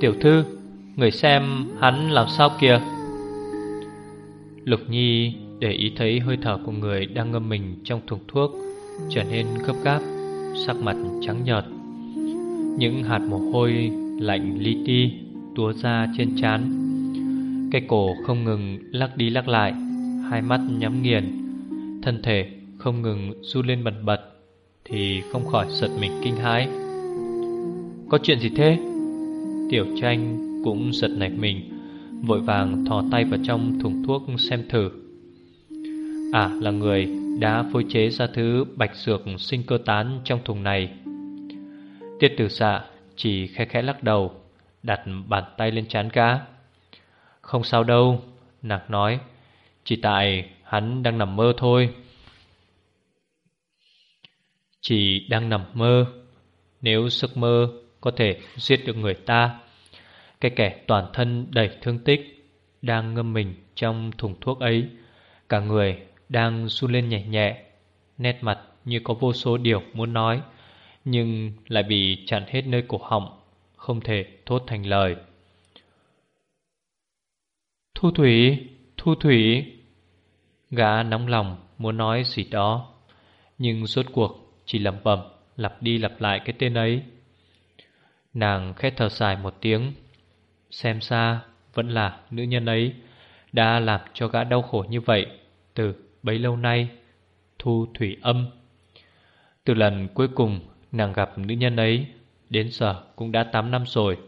tiểu thư, Người xem hắn làm sao kìa? Lục Nhi để ý thấy hơi thở của người đang ngâm mình trong thùng thuốc Trở nên gấp gáp, Sắc mặt trắng nhợt. Những hạt mồ hôi lạnh li ti túa ra trên trán. Cái cổ không ngừng lắc đi lắc lại, Hai mắt nhắm nghiền. Thân thể không ngừng du lên bần bật Thì không khỏi giật mình kinh hãi. Có chuyện gì thế? Tiểu tranh cũng giật nảy mình, Vội vàng thò tay vào trong thùng thuốc xem thử. À là người đã phối chế ra thứ bạch dược sinh cơ tán trong thùng này. Tiết tử xạ chỉ khẽ khẽ lắc đầu, Đặt bàn tay lên chán gã. Không sao đâu, Nàng nói, Chỉ tại hắn đang nằm mơ thôi. Chỉ đang nằm mơ, Nếu giấc mơ có thể giết được người ta. Cái kẻ toàn thân đầy thương tích đang ngâm mình trong thùng thuốc ấy, cả người đang run lên nhẹ nhẹ, nét mặt như có vô số điều muốn nói, nhưng lại bị chặn hết nơi cổ họng, không thể thốt thành lời. Thu Thủy, Thu Thủy Gã nóng lòng muốn nói gì đó Nhưng rốt cuộc chỉ lẩm bẩm Lặp đi lặp lại cái tên ấy Nàng khét thở dài một tiếng. Xem ra vẫn là nữ nhân ấy Đã làm cho gã đau khổ như vậy Từ bấy lâu nay. Thu thủy âm. Từ lần cuối cùng nàng gặp nữ nhân ấy, Đến giờ cũng đã 8 năm rồi.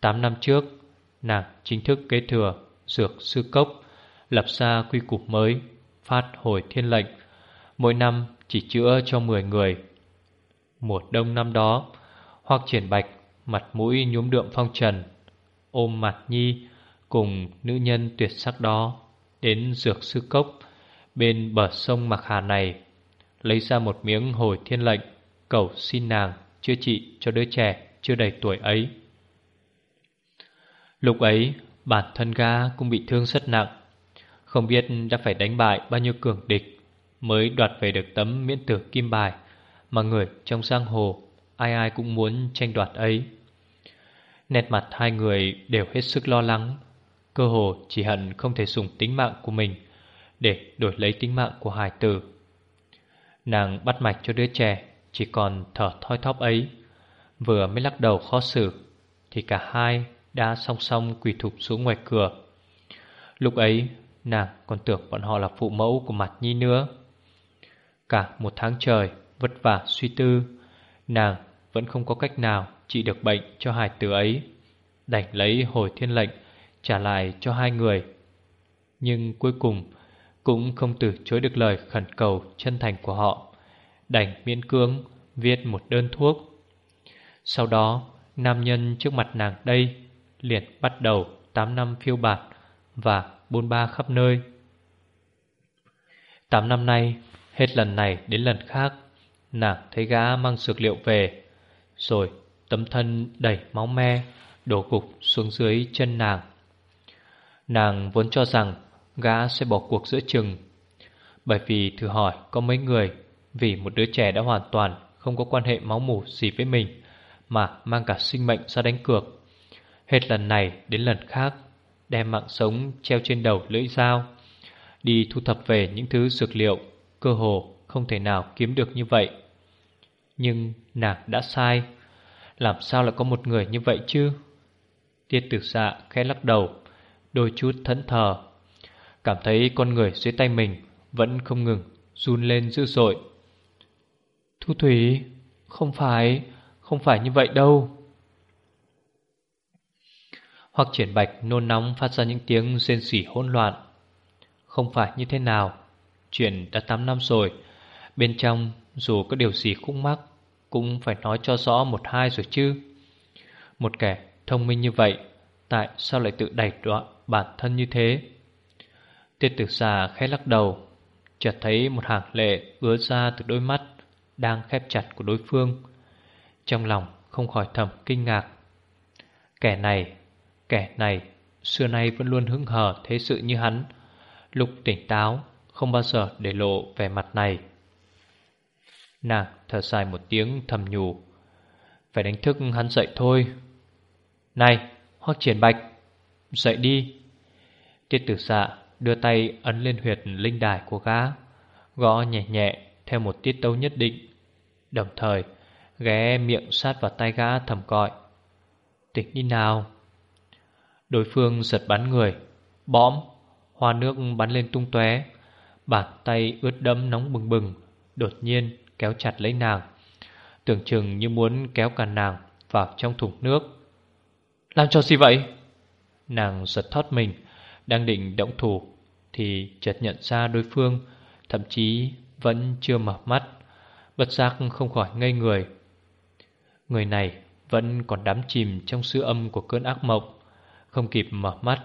8 năm trước, Nàng chính thức kế thừa Dược sư cốc, Lập ra quy củ mới, Phát hồi thiên lệnh. Mỗi năm chỉ chữa cho 10 người. Mùa đông năm đó hoặc triển bạch, Mặt mũi nhuốm đượm phong trần, Ôm mặt nhi Cùng nữ nhân tuyệt sắc đó Đến dược sư cốc Bên bờ sông Mạc Hà này, Lấy ra một miếng hồi thiên lệnh Cầu xin nàng chữa trị cho đứa trẻ Chưa đầy tuổi ấy. Lúc ấy, Bản thân ga cũng bị thương rất nặng, Không biết đã phải đánh bại bao nhiêu cường địch Mới đoạt về được tấm miễn tử kim bài Mà người trong giang hồ Ai ai cũng muốn tranh đoạt ấy. Nét mặt hai người đều hết sức lo lắng. Cơ hồ chỉ hận không thể dùng tính mạng của mình Để đổi lấy tính mạng của hải tử. Nàng bắt mạch cho đứa trẻ, Chỉ còn thở thoi thóp ấy. Vừa mới lắc đầu khó xử, Thì cả hai đã song song quỳ thụp xuống ngoài cửa. Lúc ấy, nàng còn tưởng bọn họ là phụ mẫu của mặt nhi nữa. Cả một tháng trời, vất vả suy tư, Nàng vẫn không có cách nào trị được bệnh cho hải tử ấy. Đành lấy hồi thiên lệnh, Trả lại cho hai người. Nhưng cuối cùng Cũng không từ chối được lời khẩn cầu chân thành của họ. Đành miễn cưỡng Viết một đơn thuốc. Sau đó, Nam nhân trước mặt nàng đây Liền bắt đầu 8 năm phiêu bạt Và bôn ba khắp nơi. 8 năm nay, Hết lần này đến lần khác, Nàng thấy gã mang dược liệu về rồi, tấm thân đầy máu me, Đổ gục xuống dưới chân nàng. Nàng vốn cho rằng Gã sẽ bỏ cuộc giữa chừng, Bởi vì thử hỏi có mấy người, Vì một đứa trẻ đã hoàn toàn Không có quan hệ máu mủ gì với mình, Mà mang cả sinh mệnh ra đánh cược. Hết lần này đến lần khác, Đem mạng sống treo trên đầu lưỡi dao, Đi thu thập về những thứ dược liệu, Cơ hồ không thể nào kiếm được như vậy nhưng nàng đã sai. Làm sao lại có một người như vậy chứ? Tiết tử dạ khẽ lắc đầu, Đôi chút thẫn thờ. Cảm thấy con người dưới tay mình Vẫn không ngừng run lên dữ dội. Thu Thủy, Không phải Không phải như vậy đâu. Hoặc triển bạch nôn nóng phát ra những tiếng rên rỉ hỗn loạn. Không phải như thế nào, Chuyện đã 8 năm rồi. Bên trong Dù có điều gì khúc mắc cũng phải nói cho rõ một hai rồi chứ. Một kẻ thông minh như vậy Tại sao lại tự đẩy đoạn bản thân như thế? Tiết tử xà khẽ lắc đầu Chợt thấy một hàng lệ ứa ra từ đôi mắt Đang khép chặt của đối phương. Trong lòng không khỏi thầm kinh ngạc. Kẻ này, kẻ này Xưa nay vẫn luôn hứng hờ thế sự như hắn. Lục tỉnh táo Không bao giờ để lộ vẻ mặt này. Nàng thở dài một tiếng, thầm nhủ. Phải đánh thức hắn dậy thôi. Này, Hoác triển bạch, Dậy đi. Tiết tử xạ đưa tay ấn lên huyệt linh đài của gã, Gõ nhẹ nhẹ theo một tiết tấu nhất định. Đồng thời, ghé miệng sát vào tay gã thầm gọi. Tỉnh đi nào. Đối phương giật bắn người, Bõm, Hoa nước bắn lên tung tóe, Bàn tay ướt đẫm nóng bừng bừng, Đột nhiên kéo chặt lấy nàng. Tưởng chừng như muốn kéo cả nàng Vào trong thùng nước. Làm cho gì vậy? Nàng giật thoát mình, Đang định động thủ Thì chợt nhận ra đối phương, Thậm chí vẫn chưa mở mắt. Bất giác không khỏi ngây người. Người này vẫn còn đắm chìm trong sự âm của cơn ác mộng. Không kịp mở mắt,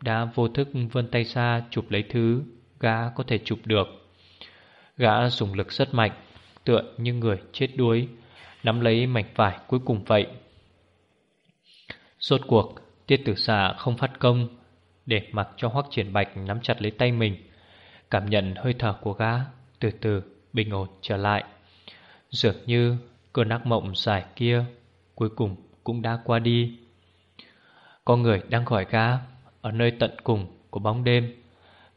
Đã vô thức vươn tay xa chụp lấy thứ Gã có thể chụp được. Gã dùng lực rất mạnh Tựa như người chết đuối, Nắm lấy mảnh vải cuối cùng vậy. Rốt cuộc, Tiết tử xà không phát công Để mặc cho hoắc triển bạch nắm chặt lấy tay mình. Cảm nhận hơi thở của gã Từ từ bình ổn trở lại. Dường như cơn ác mộng dài kia Cuối cùng cũng đã qua đi. Có người đang gọi gã Ở nơi tận cùng của bóng đêm.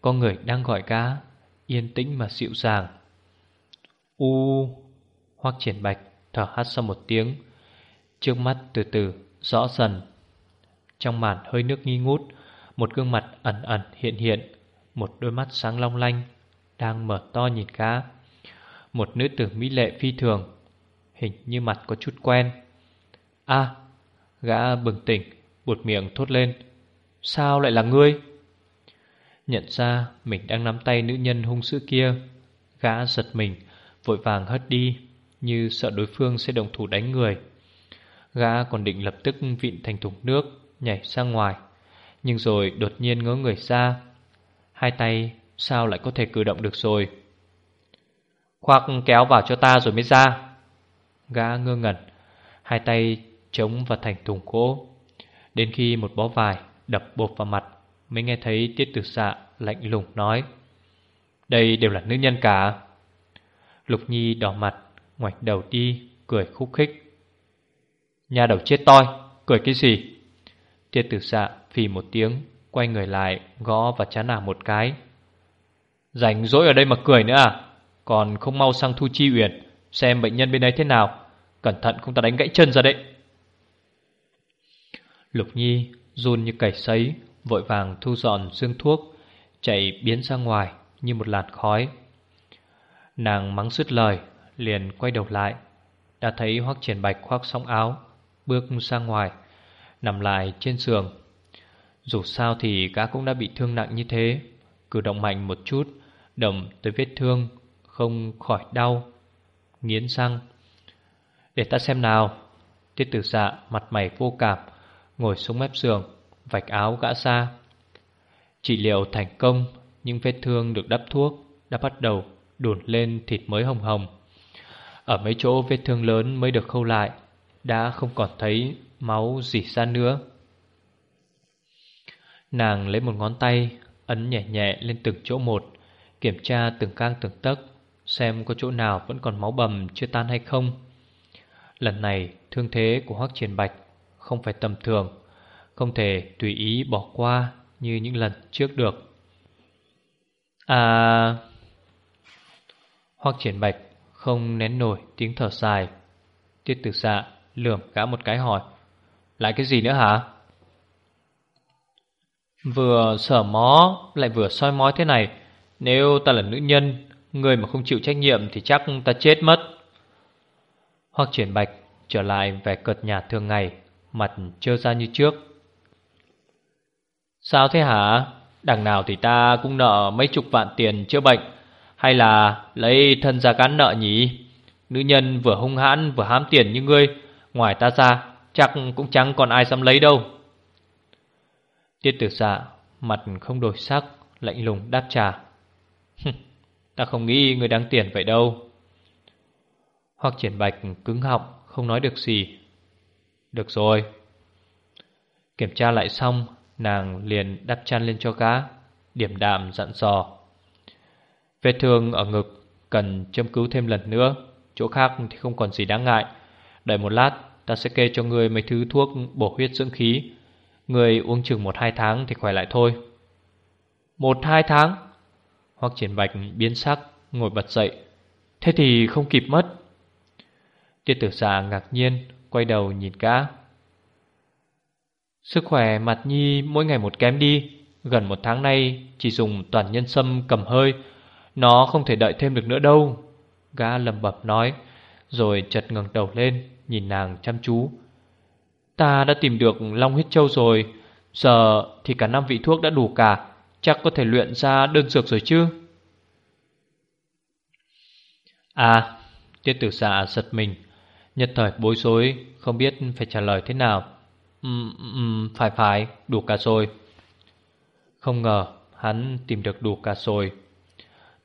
Có người đang gọi gã Yên tĩnh mà dịu dàng. U, Hoác triển bạch thở hắt sau một tiếng. Trước mắt từ từ, rõ dần. Trong màn hơi nước nghi ngút, Một gương mặt ẩn ẩn hiện hiện, Một đôi mắt sáng long lanh Đang mở to nhìn cá Một nữ tử mỹ lệ phi thường, Hình như mặt có chút quen. A, Gã bừng tỉnh, Buột miệng thốt lên. Sao lại là ngươi? Nhận ra mình đang nắm tay nữ nhân hung dữ kia, Gã giật mình Vội vàng hất đi, Như sợ đối phương sẽ đồng thủ đánh người. Gã còn định lập tức vịn thành thùng nước, Nhảy ra ngoài, Nhưng rồi đột nhiên ngớ người ra. Hai tay, sao lại có thể cử động được rồi? Khoác kéo vào cho ta rồi mới ra. Gã ngơ ngẩn, Hai tay chống vào thành thùng gỗ. Đến khi một bó vải đập bột vào mặt, Mới nghe thấy tiết tử xạ lạnh lùng nói, Đây đều là nữ nhân cả. Lục Nhi đỏ mặt Ngoảnh đầu đi, Cười khúc khích. Nhà đầu chết toi, Cười cái gì? Tiết tử xạ phì một tiếng, Quay người lại, gõ và chán nàng một cái. Rảnh rỗi ở đây mà cười nữa à? Còn không mau sang Thu Chi Uyển, Xem bệnh nhân bên đây thế nào. Cẩn thận không ta đánh gãy chân ra đấy. Lục Nhi run như cầy sấy, Vội vàng thu dọn xương thuốc, Chạy biến ra ngoài như một làn khói. Nàng mắng dứt lời, Liền quay đầu lại. Đã thấy Hoắc Triển Bạch khoác sóng áo, Bước ra ngoài, Nằm lại trên giường. Dù sao thì gã cũng đã bị thương nặng như thế, Cử động mạnh một chút, Đầm tới vết thương, Không khỏi đau, Nghiến răng. Để ta xem nào. Tiết tử dạ mặt mày vô cảm, Ngồi xuống mép giường, Vạch áo gã ra. Trị liệu thành công, Nhưng vết thương được đắp thuốc, Đã bắt đầu đùn lên thịt mới hồng hồng. Ở mấy chỗ vết thương lớn mới được khâu lại, Đã không còn thấy máu dỉ ra nữa. Nàng lấy một ngón tay Ấn nhẹ nhẹ lên từng chỗ một, Kiểm tra từng cang từng tấc, Xem có chỗ nào vẫn còn máu bầm chưa tan hay không. Lần này, thương thế của Hoác Triển Bạch Không phải tầm thường, Không thể tùy ý bỏ qua Như những lần trước được. À Hoắc triển bạch Không nén nổi tiếng thở dài. Tiết tử xạ lườm gã một cái hỏi, Lại cái gì nữa hả? Vừa sở mó, Lại vừa soi mói thế này. Nếu ta là nữ nhân, Người mà không chịu trách nhiệm Thì chắc ta chết mất. Hoắc triển bạch trở lại vẻ cợt nhạt thường ngày, Mặt trơ ra như trước. Sao thế hả? Đằng nào thì ta cũng nợ mấy chục vạn tiền chữa bệnh hay là lấy thân ra cán nợ nhỉ? Nữ nhân vừa hung hãn vừa hám tiền như ngươi Ngoài ta ra Chắc cũng chẳng còn ai dám lấy đâu. Tiết tử dạ Mặt không đổi sắc Lạnh lùng đáp trả. Ta không nghĩ người đáng tiền vậy đâu. Hoặc triển bạch cứng họng Không nói được gì. Được rồi. Kiểm tra lại xong Nàng liền đắp chăn lên cho cá, Điểm đạm dặn dò. Vết thương ở ngực Cần châm cứu thêm lần nữa, Chỗ khác thì không còn gì đáng ngại. Đợi một lát, ta sẽ kê cho người mấy thứ thuốc bổ huyết dưỡng khí. Người uống chừng một hai tháng thì khỏe lại thôi. Một hai tháng? Hoặc triển bạch biến sắc, Ngồi bật dậy. Thế thì không kịp mất. Tiết tử giả ngạc nhiên, Quay đầu nhìn cá Sức khỏe mặt nhi mỗi ngày một kém đi, Gần một tháng nay Chỉ dùng toàn nhân sâm cầm hơi nó không thể đợi thêm được nữa đâu. Gã lầm bập nói Rồi chợt ngẩng đầu lên Nhìn nàng chăm chú. Ta đã tìm được Long huyết châu rồi. Giờ thì cả năm vị thuốc đã đủ cả. Chắc có thể luyện ra đơn dược rồi chứ? À Tiết tử xạ giật mình. Nhất thời bối rối Không biết phải trả lời thế nào. Um, um, Phải phải đủ cả rồi. Không ngờ hắn tìm được đủ cả rồi.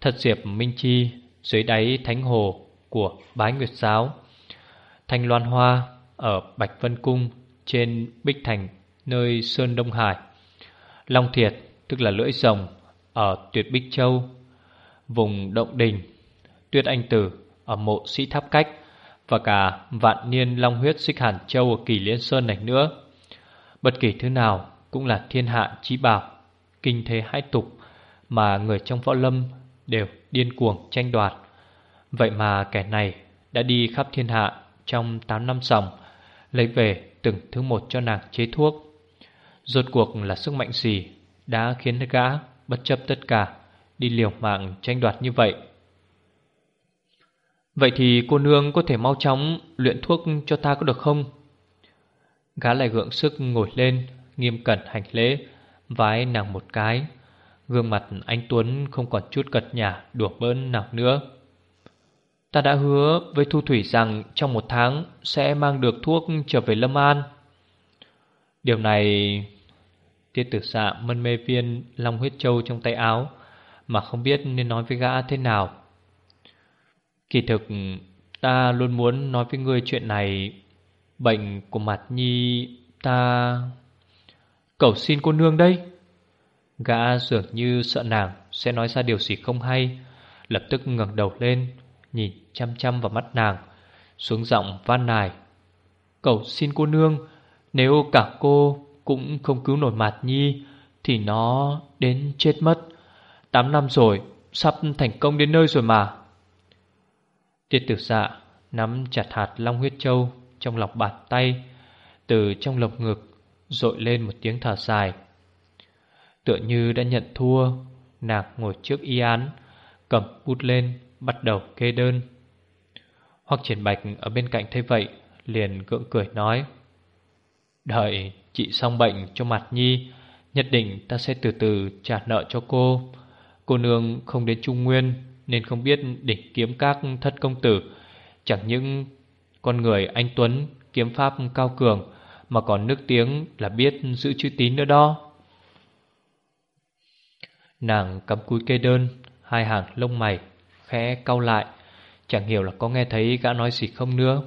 Thật diệp Minh Chi Dưới đáy thánh hồ của bái nguyệt giáo Thanh loan hoa ở Bạch Vân Cung trên Bích Thành nơi Sơn Đông Hải. Long Thiệt tức là lưỡi rồng ở Tuyệt Bích Châu, vùng Động Đình, Tuyết Anh Tử ở mộ Sĩ Tháp Cách và cả vạn niên long huyết xích hàn châu ở Kỳ Liên Sơn này nữa. Bất kỳ thứ nào cũng là thiên hạ chí bảo, kinh thế hãi tục mà người trong võ lâm đều điên cuồng tranh đoạt. Vậy mà kẻ này đã đi khắp thiên hạ trong 8 năm sòng, lấy về từng thứ một cho nàng chế thuốc. Rốt cuộc là sức mạnh gì đã khiến gã bất chấp tất cả đi liều mạng tranh đoạt như vậy. Vậy thì cô nương có thể mau chóng luyện thuốc cho ta có được không? Gã lại gượng sức ngồi lên, nghiêm cẩn hành lễ, vái nàng một cái. Gương mặt anh Tuấn không còn chút cật nhả, đùa bỡn nào nữa. Ta đã hứa với Thu Thủy rằng trong một tháng sẽ mang được thuốc trở về Lâm An. Điều này... Tiết tử xạ mân mê viên long huyết châu trong tay áo, mà không biết nên nói với gã thế nào. Kỳ thực, ta luôn muốn nói với ngươi chuyện này Bệnh của mặt nhi, ta Cầu xin cô nương đây Gã dường như sợ nàng Sẽ nói ra điều gì không hay Lập tức ngẩng đầu lên Nhìn chăm chăm vào mắt nàng Xuống giọng van nài. Cầu xin cô nương Nếu cả cô cũng không cứu nổi mặt nhi Thì nó đến chết mất. Tám năm rồi Sắp thành công đến nơi rồi mà. Tiết tử dạ nắm chặt hạt long huyết châu trong lọc bàn tay, từ trong lồng ngực rội lên một tiếng thở dài. Tựa như đã nhận thua, nàng ngồi trước y án, cầm bút lên, bắt đầu kê đơn. Hoặc triển bạch ở bên cạnh thấy vậy, liền gượng cười nói. Đợi chị xong bệnh cho mặt nhi, nhất định ta sẽ từ từ trả nợ cho cô. Cô nương không đến Trung Nguyên nên không biết đỉnh kiếm các thất công tử Chẳng những con người anh Tuấn kiếm pháp cao cường Mà còn nước tiếng là biết giữ chữ tín nữa đó Nàng cắm cúi kê đơn, Hai hàng lông mày, khẽ cau lại, Chẳng hiểu là có nghe thấy gã nói gì không nữa.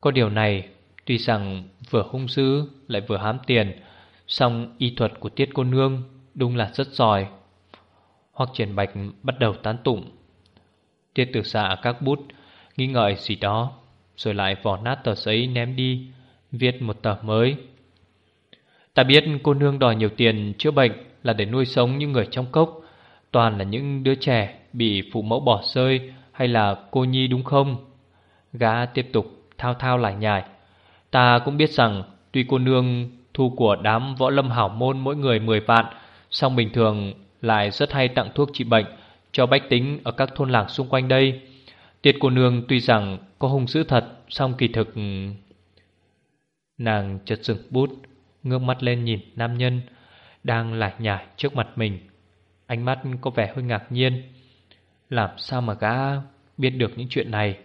Có điều này, Tuy rằng vừa hung dữ lại vừa hám tiền, song y thuật của tiết cô nương Đúng là rất giỏi. Hoặc triển bạch bắt đầu tán tụng. Tiết tử xạ các bút Nghi ngợi gì đó, Rồi lại vỏ nát tờ giấy ném đi, Viết một tờ mới. Ta biết cô nương đòi nhiều tiền chữa bệnh Là để nuôi sống những người trong cốc. Toàn là những đứa trẻ Bị phụ mẫu bỏ rơi Hay là cô nhi đúng không? Gã tiếp tục thao thao lại nhài Ta cũng biết rằng Tuy cô nương thu của đám võ lâm hảo môn Mỗi người 10 vạn song bình thường lại rất hay tặng thuốc trị bệnh cho bách tính ở các thôn làng xung quanh đây. Tiết cô nương tuy rằng có hung dữ thật, song kỳ thực... Nàng chợt dừng bút, ngước mắt lên nhìn nam nhân đang lải nhải trước mặt mình. Ánh mắt có vẻ hơi ngạc nhiên. Làm sao mà gã biết được những chuyện này?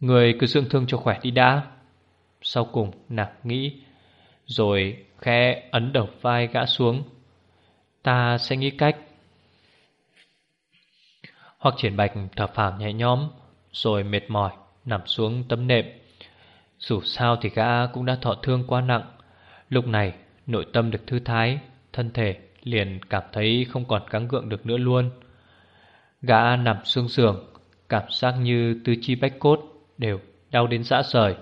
Người cứ dưỡng thương cho khỏe đi đã. Sau cùng nàng nghĩ, Rồi khẽ ấn đầu vai gã xuống. Ta sẽ nghĩ cách. Hoặc triển bạch thở phào nhẹ nhõm, Rồi mệt mỏi Nằm xuống tấm nệm. Dù sao thì gã cũng đã thọ thương quá nặng. Lúc này nội tâm được thư thái Thân thể liền cảm thấy không còn căng gượng được nữa luôn. Gã nằm xương sườn, Cảm giác như tứ chi bách cốt Đều đau đến dã rời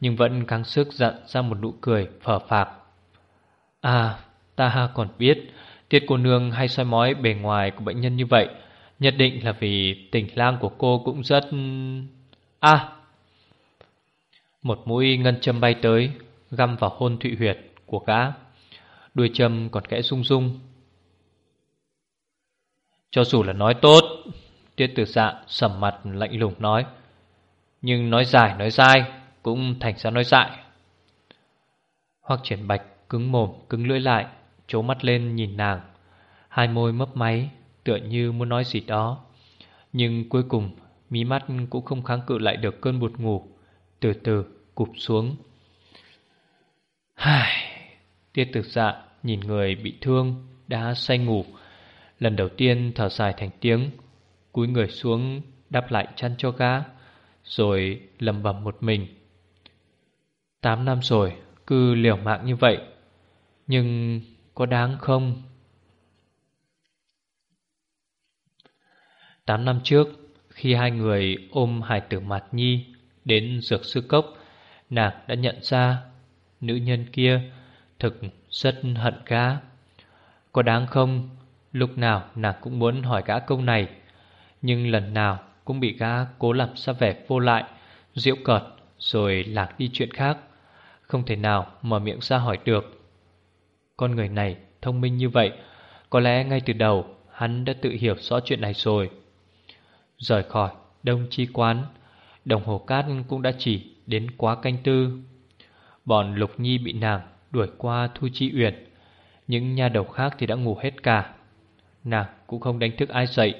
Nhưng vẫn căng sức dặn ra một nụ cười phở phạc. À ta còn biết Tiết cô nương hay soi mói bề ngoài của bệnh nhân như vậy Nhất định là vì tình lang của cô cũng rất... À Một mũi ngân châm bay tới Găm vào hôn thụy huyệt của gã. Đuôi châm còn kẽ rung rung Cho dù là nói tốt, Tiết tử dạ sầm mặt lạnh lùng nói, Nhưng nói dài, nói dai Cũng thành ra nói dại. Hoặc triển bạch cứng mồm, cứng lưỡi lại Chố mắt lên nhìn nàng. Hai môi mấp máy, Tựa như muốn nói gì đó. Nhưng cuối cùng, Mí mắt cũng không kháng cự lại được cơn buột ngủ. Từ từ cụp xuống. Hài, Tiết tử dạ nhìn người bị thương Đã say ngủ Lần đầu tiên thở dài thành tiếng, Cúi người xuống đắp lại chăn cho gã, Rồi lầm bầm một mình Tám năm rồi, Cứ liều mạng như vậy, Nhưng có đáng không? Tám năm trước, Khi hai người ôm hài tử Mạt Nhi Đến dược sư cốc, Nàng đã nhận ra Nữ nhân kia, Thực rất hận gã Có đáng không? Lúc nào nàng cũng muốn hỏi gã câu này, Nhưng lần nào cũng bị gã cố làm ra vẻ vô lại Diễu cợt, Rồi lạc đi chuyện khác. Không thể nào mở miệng ra hỏi được. Con người này thông minh như vậy, Có lẽ ngay từ đầu Hắn đã tự hiểu rõ chuyện này rồi. Rời khỏi Đông Chi Quán, Đồng hồ cát cũng đã chỉ đến quá canh tư. Bọn Lục Nhi bị nàng đuổi qua Thu Chi Uyển. Những nhà đầu khác thì đã ngủ hết cả. Nàng cũng không đánh thức ai dậy,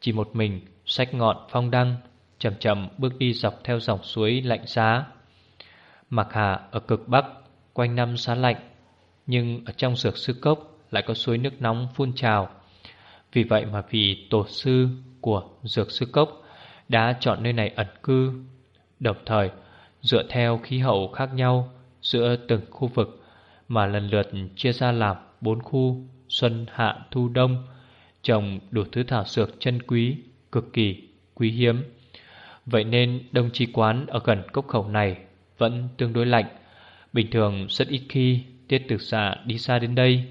Chỉ một mình sách ngọn phong đăng, Chậm chậm bước đi dọc theo dòng suối lạnh giá. Mặc hà ở cực bắc, Quanh năm xá lạnh, Nhưng ở trong dược sư cốc Lại có suối nước nóng phun trào. Vì vậy mà vị tổ sư của dược sư cốc Đã chọn nơi này ẩn cư, Đồng thời dựa theo khí hậu khác nhau Giữa từng khu vực Mà lần lượt chia ra làm bốn khu Xuân, Hạ, Thu, Đông Trồng đủ thứ thảo dược chân quý Cực kỳ quý hiếm. Vậy nên đông chi quán ở gần cốc khẩu này Vẫn tương đối lạnh Bình thường rất ít khi Tiết tử xạ đi xa đến đây.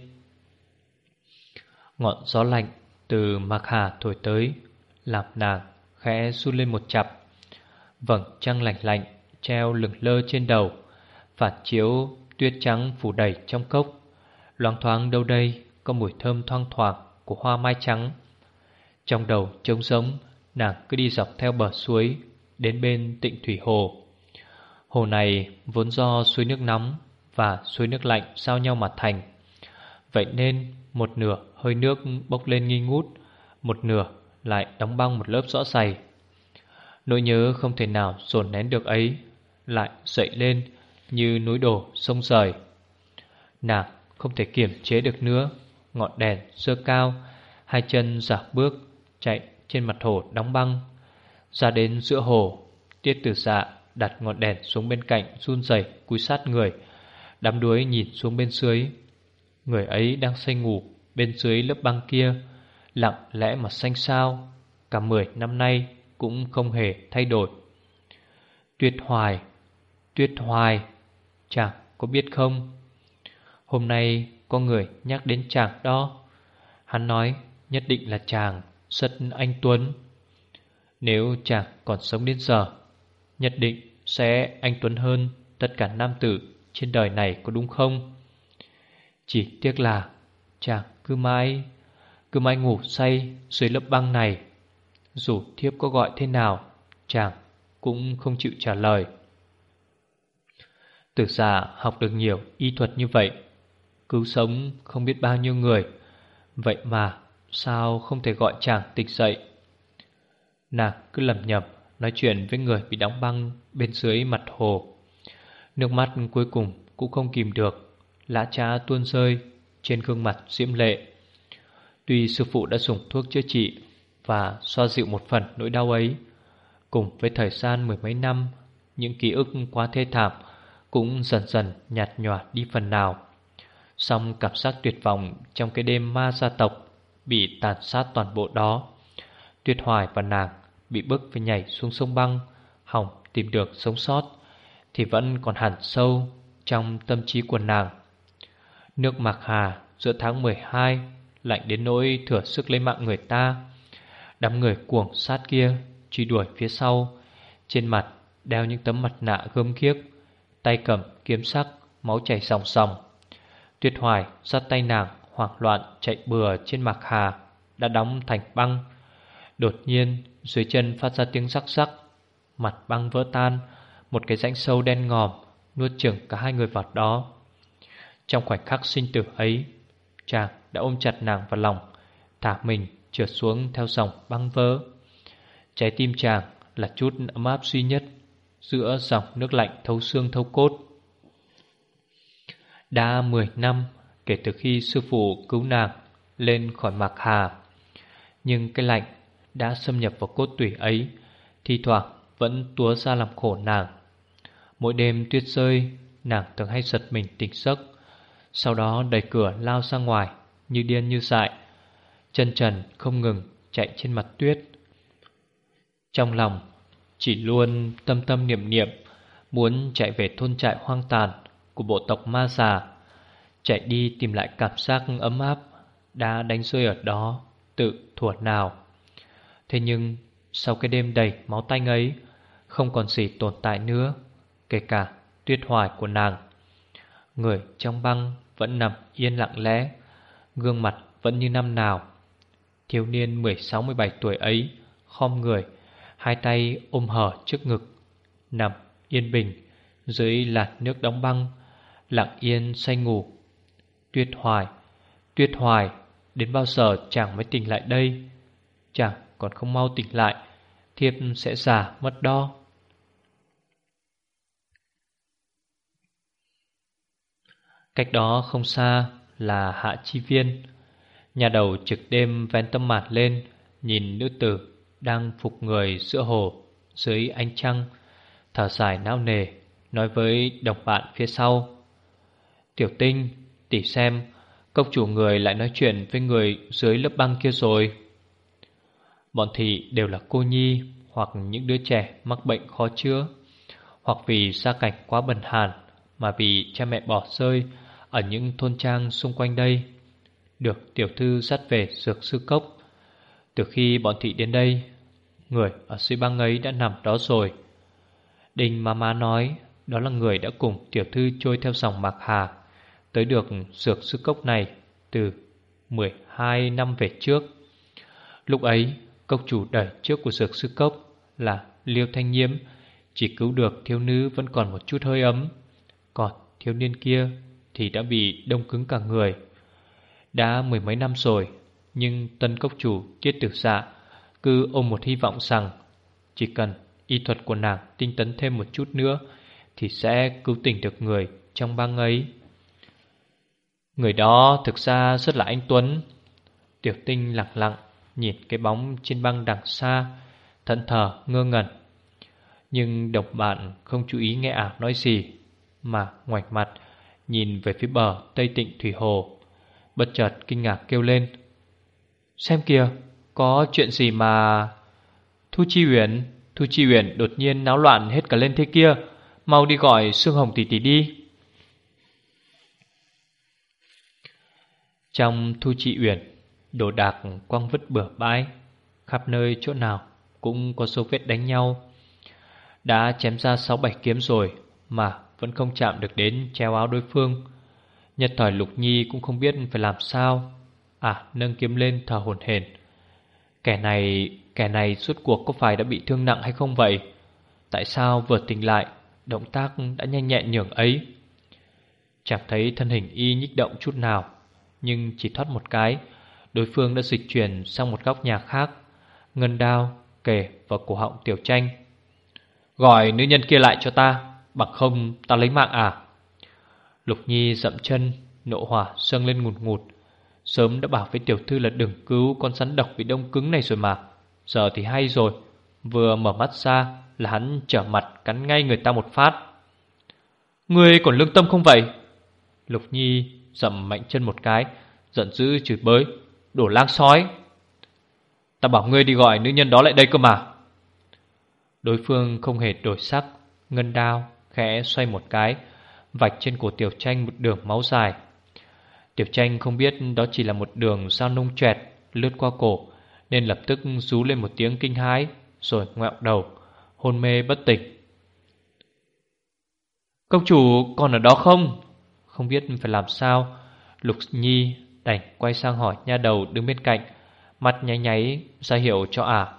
Ngọn gió lạnh từ mạc hà thổi tới Làm nàng khẽ run lên một chặp. Vầng trăng lạnh lạnh Treo lửng lơ trên đầu Phản chiếu tuyết trắng phủ đầy trong cốc. Loáng thoáng đâu đây Có mùi thơm thoang thoảng của hoa mai trắng. Trong đầu trống rỗng, Nàng cứ đi dọc theo bờ suối, Đến bên tịnh thủy hồ. Hồ này vốn do suối nước nóng Và suối nước lạnh giao nhau mà thành. Vậy nên một nửa hơi nước bốc lên nghi ngút, Một nửa lại đóng băng một lớp rõ dày. Nỗi nhớ không thể nào dồn nén được ấy, Lại dậy lên như núi đổ, sông rời Nàng không thể kiềm chế được nữa, Ngọn đèn sơ cao, Hai chân giả bước Chạy trên mặt hồ đóng băng. Ra đến giữa hồ, Tiết tử dạ đặt ngọn đèn xuống bên cạnh Run rẩy cúi sát người, Đám đuối nhìn xuống bên dưới. Người ấy đang say ngủ Bên dưới lớp băng kia, Lặng lẽ mà xanh sao Cả mười năm nay cũng không hề thay đổi. Tuyết hoài Tuyết hoài. Chàng có biết không? Hôm nay có người nhắc đến chàng đó. Hắn nói nhất định là chàng rất anh Tuấn. Nếu chàng còn sống đến giờ Nhất định sẽ anh Tuấn hơn tất cả nam tử trên đời này có đúng không? Chỉ tiếc là chàng cứ mãi, cứ mãi ngủ say dưới lớp băng này. Dù thiếp có gọi thế nào, chàng cũng không chịu trả lời. Từ già học được nhiều y thuật như vậy, Cứu sống không biết bao nhiêu người. Vậy mà sao không thể gọi chàng tỉnh dậy? Nàng cứ lầm nhầm Nói chuyện với người bị đóng băng Bên dưới mặt hồ. Nước mắt cuối cùng cũng không kìm được, Lã cha tuôn rơi Trên gương mặt diễm lệ. Tuy sư phụ đã dùng thuốc chữa trị Và xoa dịu một phần nỗi đau ấy, Cùng với thời gian mười mấy năm, Những ký ức quá thê thảm cũng dần dần nhạt nhòa đi phần nào. Xong cảm giác tuyệt vọng Trong cái đêm ma gia tộc Bị tàn sát toàn bộ đó Tuyệt hoài và nàng Bị bức phải nhảy xuống sông băng, Hỏng tìm được sống sót, Thì vẫn còn hẳn sâu Trong tâm trí của nàng. Nước Mạc Hà giữa tháng 12 Lạnh đến nỗi thừa sức lấy mạng người ta, Đám người cuồng sát kia Truy đuổi phía sau, Trên mặt đeo những tấm mặt nạ gươm ghiếc Tay cầm kiếm sắc, Máu chảy sòng sòng. Tuyệt hoài, ra tay nàng, hoảng loạn, chạy bừa trên mạc hà, Đã đóng thành băng. Đột nhiên, dưới chân phát ra tiếng rắc rắc Mặt băng vỡ tan, Một cái rãnh sâu đen ngòm, Nuốt chửng cả hai người vào đó. Trong khoảnh khắc sinh tử ấy, Chàng đã ôm chặt nàng vào lòng, Thả mình trượt xuống theo dòng băng vỡ. Trái tim chàng là chút ấm áp duy nhất. Giữa dòng nước lạnh thấu xương thấu cốt. Đã 10 năm kể từ khi sư phụ cứu nàng lên khỏi mạc hà, Nhưng cái lạnh đã xâm nhập vào cốt tủy ấy, thi thoảng vẫn túa ra làm khổ nàng. Mỗi đêm tuyết rơi, Nàng thường hay giật mình tỉnh giấc, Sau đó đẩy cửa lao ra ngoài Như điên như dại, Chân trần không ngừng chạy trên mặt tuyết. Trong lòng chỉ luôn tâm tâm niệm niệm, Muốn chạy về thôn trại hoang tàn Của bộ tộc ma già, Chạy đi tìm lại cảm giác ấm áp Đã đánh rơi ở đó Tự thuở nào. Thế nhưng, sau cái đêm đầy máu tanh ấy, Không còn gì tồn tại nữa, Kể cả tuyết hoài của nàng. Người trong băng vẫn nằm yên lặng lẽ, Gương mặt vẫn như năm nào. Thiếu niên 16-17 tuổi ấy Khom người Hai tay ôm hở trước ngực, Nằm yên bình Dưới làn nước đóng băng, Lặng yên say ngủ. Tuyết hoài Tuyết hoài, Đến bao giờ chàng mới tỉnh lại đây? Chàng còn không mau tỉnh lại, Thiếp sẽ già mất đo Cách đó không xa là Hạ Chi Viên. Nhà đầu trực đêm ven tâm mạt lên, Nhìn nữ tử đang phục người giữa hồ Dưới ánh trăng, Thở dài nao nề, Nói với đồng bạn phía sau. Tiểu tinh Tỉ xem công chủ người lại nói chuyện với người dưới lớp băng kia rồi. Bọn thị đều là cô nhi Hoặc những đứa trẻ mắc bệnh khó chữa, Hoặc vì gia cảnh quá bần hàn Mà bị cha mẹ bỏ rơi Ở những thôn trang xung quanh đây. Được tiểu thư dắt về dược sư cốc. Từ khi bọn thị đến đây Người ở suy băng ấy đã nằm đó rồi. Đình mà má nói, Đó là người đã cùng tiểu thư trôi theo dòng Mạc Hà Tới được dược sư cốc này Từ 12 năm về trước. Lúc ấy, Cốc chủ đẩy trước của dược sư cốc Là Liêu Thanh Nhiễm, Chỉ cứu được thiếu nữ vẫn còn một chút hơi ấm. Còn thiếu niên kia Thì đã bị đông cứng cả người. Đã mười mấy năm rồi, Nhưng tân cốc chủ chết tử dạ cứ ôm một hy vọng rằng Chỉ cần y thuật của nàng tinh tấn thêm một chút nữa Thì sẽ cứu tỉnh được người trong băng ấy. Người đó thực ra rất là anh Tuấn. Tiểu tinh lặng lặng Nhìn cái bóng trên băng đằng xa Thận thờ, ngơ ngẩn. Nhưng độc bạn không chú ý nghe ảo nói gì, Mà ngoảnh mặt Nhìn về phía bờ Tây Tịnh Thủy Hồ, Bất chợt kinh ngạc kêu lên. Xem kìa có chuyện gì mà Thu Chi Uyển, Thu Chi Uyển đột nhiên náo loạn hết cả lên thế kia. Mau đi gọi Sương Hồng tỷ tỷ đi. Trong Thu Chi Uyển, Đồ đạc quăng vứt bừa bãi, Khắp nơi chỗ nào Cũng có số vết đánh nhau. Đã chém ra 6-7 kiếm rồi Mà vẫn không chạm được đến treo áo đối phương. Nhật thỏi Lục Nhi cũng không biết phải làm sao. À nâng kiếm lên thở hồn hển. Kẻ này Kẻ này suốt cuộc có phải đã bị thương nặng hay không vậy? Tại sao vừa tỉnh lại Động tác đã nhanh nhẹn nhường ấy? Chẳng thấy thân hình y nhích động chút nào Nhưng chỉ thoát một cái Đối phương đã dịch chuyển sang một góc nhà khác Ngân đao kề vào cổ họng tiểu tranh. Gọi nữ nhân kia lại cho ta Bằng không ta lấy mạng à? Lục Nhi dậm chân Nộ hỏa sâng lên ngùn ngụt, ngụt. Sớm đã bảo với tiểu thư là đừng cứu Con rắn độc bị đông cứng này rồi mà. Giờ thì hay rồi. Vừa mở mắt ra là hắn trở mặt Cắn ngay người ta một phát. Ngươi còn lương tâm không vậy? Lục Nhi dậm mạnh chân một cái, Giận dữ chửi bới, Đổ lang sói. Ta bảo ngươi đi gọi nữ nhân đó lại đây cơ mà. Đối phương không hề đổi sắc, Ngân đao, khẽ xoay một cái, Vạch trên cổ tiểu tranh một đường máu dài. Tiểu tranh không biết đó chỉ là một đường sao nung chẹt, Lướt qua cổ, Nên lập tức rú lên một tiếng kinh hãi, Rồi ngoẹo đầu, Hôn mê bất tỉnh. Công chủ còn ở đó không? Không biết phải làm sao. Lục Nhi đành quay sang hỏi nha đầu đứng bên cạnh Mặt nháy nháy ra hiệu cho ả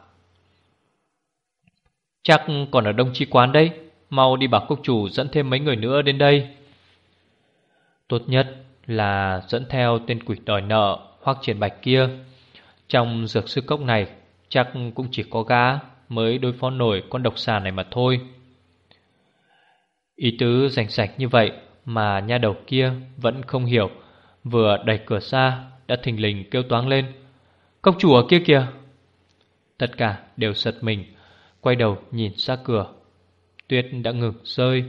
Chắc còn ở Đông Chi Quán đây Mau đi bảo công chủ dẫn thêm mấy người nữa đến đây. Tốt nhất là dẫn theo tên quỷ đòi nợ hoặc triển bạch kia. Trong dược sư cốc này, Chắc cũng chỉ có gã mới đối phó nổi con độc xà này mà thôi. Ý tứ rành rạch như vậy mà nha đầu kia vẫn không hiểu, Vừa đẩy cửa ra, đã thình lình kêu toáng lên. Công chủ ở kia kìa! Tất cả đều giật mình, Quay đầu nhìn ra cửa. Tuyết đã ngừng rơi,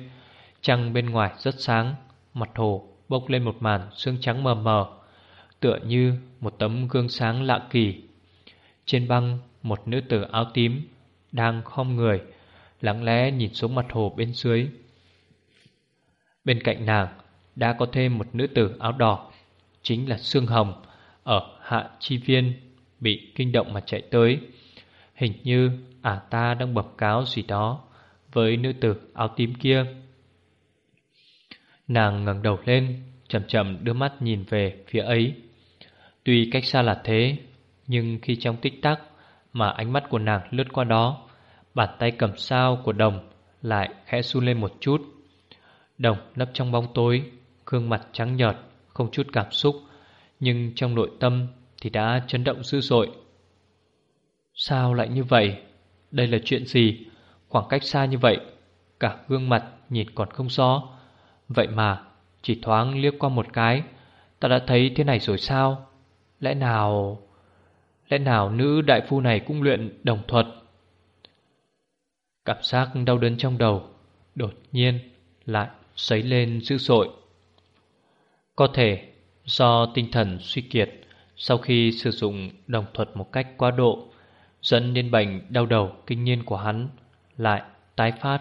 Trăng bên ngoài rất sáng, Mặt hồ bốc lên một màn sương trắng mờ mờ, Tựa như một tấm gương sáng lạ kỳ. Trên băng, một nữ tử áo tím Đang khom người, lặng lẽ nhìn xuống mặt hồ bên dưới. Bên cạnh nàng đã có thêm một nữ tử áo đỏ, Chính là Sương Hồng, Ở Hạ Chi Viên, Bị kinh động mà chạy tới. Hình như ả ta đang bẩm cáo gì đó Với nữ tử áo tím kia. Nàng ngẩng đầu lên, Chậm chậm đưa mắt nhìn về phía ấy Tuy cách xa là thế, Nhưng khi trong tích tắc Mà ánh mắt của nàng lướt qua đó, Bàn tay cầm sao của đồng Lại khẽ run lên một chút Đồng nấp trong bóng tối, Gương mặt trắng nhợt, Không chút cảm xúc, Nhưng trong nội tâm thì đã chấn động dữ dội Sao lại như vậy? Đây là chuyện gì? Khoảng cách xa như vậy, Cả gương mặt nhìn còn không rõ Vậy mà, chỉ thoáng liếc qua một cái, Ta đã thấy thế này rồi sao? Lẽ nào... Lẽ nào nữ đại phu này cũng luyện đồng thuật? Cảm giác đau đớn trong đầu Đột nhiên lại sấy lên dữ dội Có thể do tinh thần suy kiệt Sau khi sử dụng đồng thuật một cách quá độ, Dẫn đến bệnh đau đầu kinh niên của hắn Lại tái phát